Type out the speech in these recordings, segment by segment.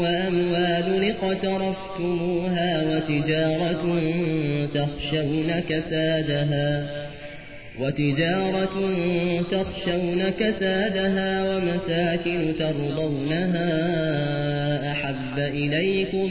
وأموال اقترفتموها وتجارة تخشون كسادها وتجارة تخشون كسادها ومساكن ترضونها أحب إليكم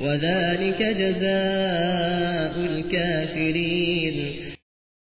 وذلك جزاء الكافرين.